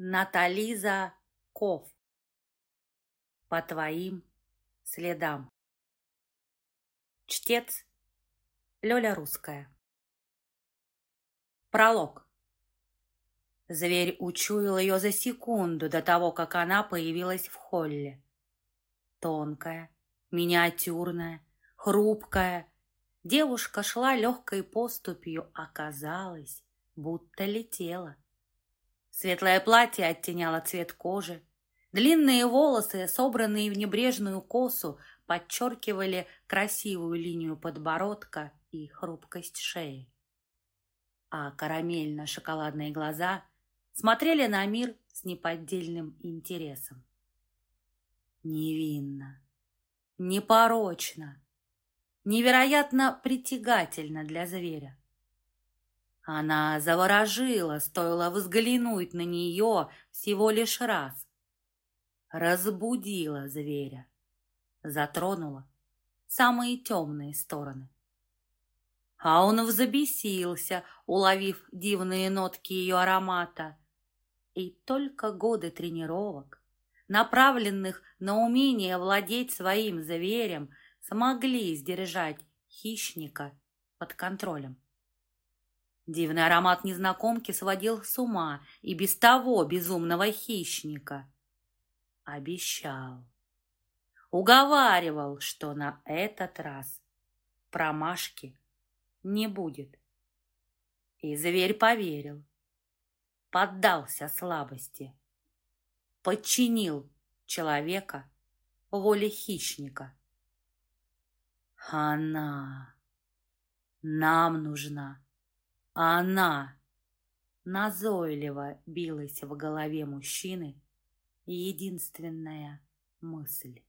Натализа Ков. По твоим следам. Чтец Лёля Русская. Пролог. Зверь учуял ее за секунду до того, как она появилась в холле. Тонкая, миниатюрная, хрупкая. Девушка шла легкой поступью, оказалось, будто летела. Светлое платье оттеняло цвет кожи. Длинные волосы, собранные в небрежную косу, подчеркивали красивую линию подбородка и хрупкость шеи. А карамельно-шоколадные глаза смотрели на мир с неподдельным интересом. Невинно, непорочно, невероятно притягательно для зверя. Она заворожила, стоило взглянуть на нее всего лишь раз. Разбудила зверя, затронула самые темные стороны. А он взбесился, уловив дивные нотки ее аромата. И только годы тренировок, направленных на умение владеть своим зверем, смогли сдержать хищника под контролем. Дивный аромат незнакомки сводил с ума и без того безумного хищника. Обещал. Уговаривал, что на этот раз промашки не будет. И зверь поверил. Поддался слабости. Подчинил человека воле хищника. Она нам нужна а она назойливо билась в голове мужчины единственная мысль.